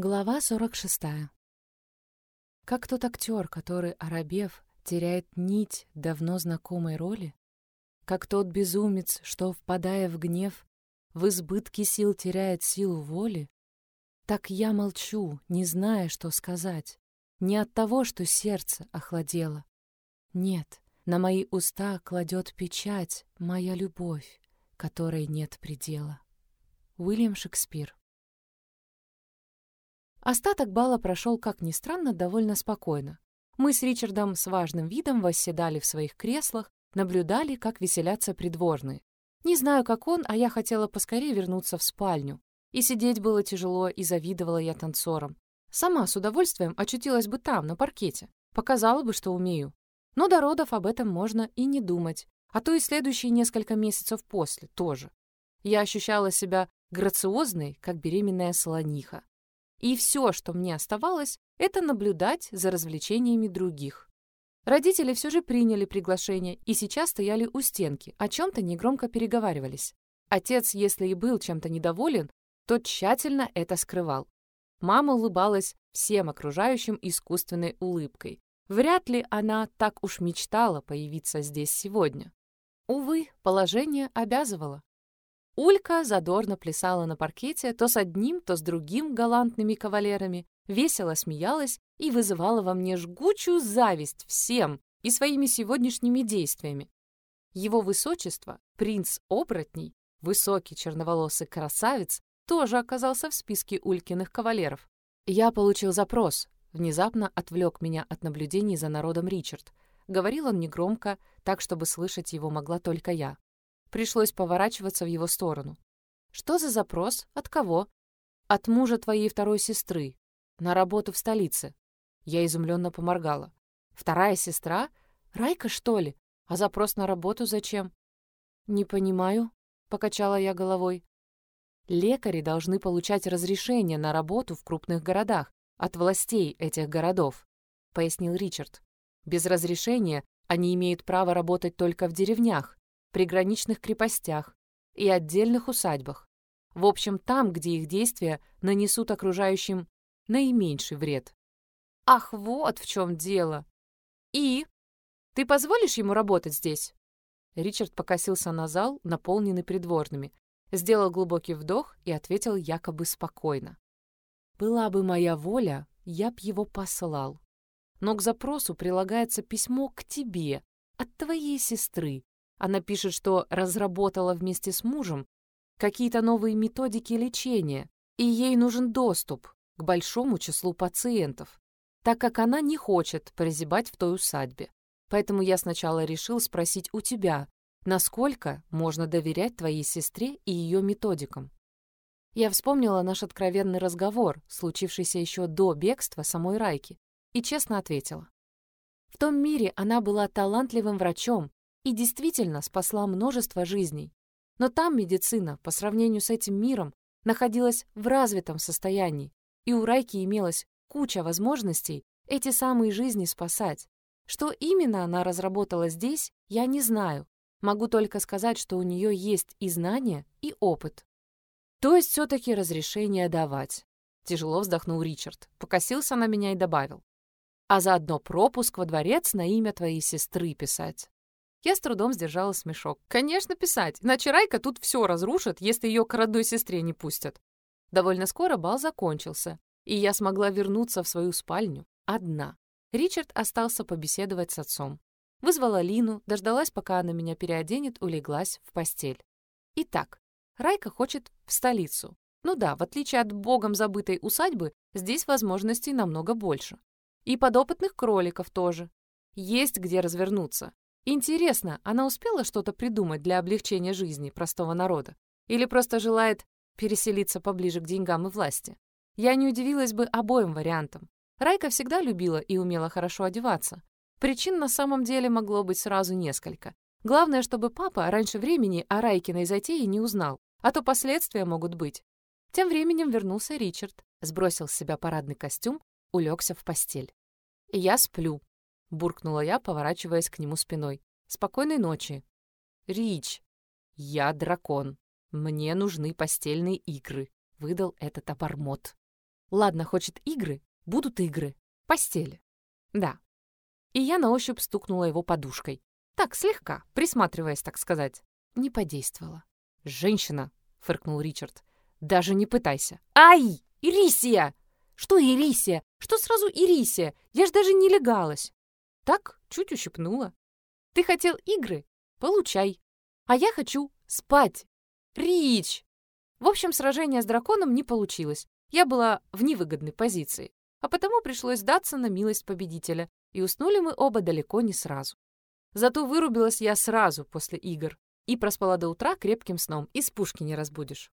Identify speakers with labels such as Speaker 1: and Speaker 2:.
Speaker 1: Глава 46. Как тот актер, который, оробев, теряет нить давно знакомой роли? Как тот безумец, что, впадая в гнев, в избытке сил теряет силу воли? Так я молчу, не зная, что сказать. Не от того, что сердце охладело. Нет, на мои уста кладет печать моя любовь, которой нет предела. Уильям Шекспир Остаток бала прошел, как ни странно, довольно спокойно. Мы с Ричардом с важным видом восседали в своих креслах, наблюдали, как веселятся придворные. Не знаю, как он, а я хотела поскорее вернуться в спальню. И сидеть было тяжело, и завидовала я танцорам. Сама с удовольствием очутилась бы там, на паркете. Показала бы, что умею. Но до родов об этом можно и не думать. А то и следующие несколько месяцев после тоже. Я ощущала себя грациозной, как беременная слониха. И все, что мне оставалось, это наблюдать за развлечениями других. Родители все же приняли приглашение и сейчас стояли у стенки, о чем-то негромко переговаривались. Отец, если и был чем-то недоволен, то тщательно это скрывал. Мама улыбалась всем окружающим искусственной улыбкой. Вряд ли она так уж мечтала появиться здесь сегодня. Увы, положение обязывало. Улька задорно плясала на паркете то с одним, то с другим галантными кавалерами, весело смеялась и вызывала во мне жгучую зависть всем и своими сегодняшними действиями. Его высочество, принц оборотней, высокий черноволосый красавец, тоже оказался в списке Улькиных кавалеров. Я получил запрос, внезапно отвлек меня от наблюдений за народом Ричард. Говорил он негромко, так, чтобы слышать его могла только я. Пришлось поворачиваться в его сторону. «Что за запрос? От кого?» «От мужа твоей второй сестры. На работу в столице». Я изумленно поморгала. «Вторая сестра? Райка, что ли? А запрос на работу зачем?» «Не понимаю», — покачала я головой. «Лекари должны получать разрешение на работу в крупных городах от властей этих городов», — пояснил Ричард. «Без разрешения они имеют право работать только в деревнях, приграничных крепостях и отдельных усадьбах. В общем, там, где их действия нанесут окружающим наименьший вред. Ах, вот в чем дело. И? Ты позволишь ему работать здесь? Ричард покосился на зал, наполненный придворными, сделал глубокий вдох и ответил якобы спокойно. «Была бы моя воля, я б его послал. Но к запросу прилагается письмо к тебе, от твоей сестры, она пишет, что разработала вместе с мужем какие-то новые методики лечения, и ей нужен доступ к большому числу пациентов, так как она не хочет прозябать в той усадьбе. Поэтому я сначала решил спросить у тебя, насколько можно доверять твоей сестре и ее методикам. Я вспомнила наш откровенный разговор, случившийся еще до бегства самой Райки, и честно ответила. В том мире она была талантливым врачом и действительно спасла множество жизней. Но там медицина, по сравнению с этим миром, находилась в развитом состоянии, и у Райки имелась куча возможностей эти самые жизни спасать. Что именно она разработала здесь, я не знаю. Могу только сказать, что у нее есть и знания, и опыт. То есть все-таки разрешение давать. Тяжело вздохнул Ричард, покосился на меня и добавил. А заодно пропуск во дворец на имя твоей сестры писать. Я с трудом сдержала смешок. Конечно, писать, иначе Райка тут все разрушит, если ее к родной сестре не пустят. Довольно скоро бал закончился, и я смогла вернуться в свою спальню одна. Ричард остался побеседовать с отцом. Вызвала Лину, дождалась, пока она меня переоденет, улеглась в постель. Итак, Райка хочет в столицу. Ну да, в отличие от богом забытой усадьбы, здесь возможностей намного больше. И подопытных кроликов тоже. Есть где развернуться. Интересно, она успела что-то придумать для облегчения жизни простого народа? Или просто желает переселиться поближе к деньгам и власти? Я не удивилась бы обоим вариантам. Райка всегда любила и умела хорошо одеваться. Причин на самом деле могло быть сразу несколько. Главное, чтобы папа раньше времени о Райкиной затее не узнал, а то последствия могут быть. Тем временем вернулся Ричард, сбросил с себя парадный костюм, улегся в постель. «Я сплю», — буркнула я, поворачиваясь к нему спиной. «Спокойной ночи». «Рич, я дракон. Мне нужны постельные игры», — выдал этот обормот. Ладно, хочет игры, будут игры. Постели. Да. И я на ощупь стукнула его подушкой. Так, слегка, присматриваясь, так сказать. Не подействовало. «Женщина!» — фыркнул Ричард. «Даже не пытайся!» «Ай! Ирисия!» «Что Ирисия? Что сразу Ирисия? Я ж даже не легалась!» Так, чуть ущипнула. «Ты хотел игры? Получай. А я хочу спать. Рич!» В общем, сражение с драконом не получилось. Я была в невыгодной позиции, а потому пришлось сдаться на милость победителя, и уснули мы оба далеко не сразу. Зато вырубилась я сразу после игр и проспала до утра крепким сном, из пушки не разбудишь.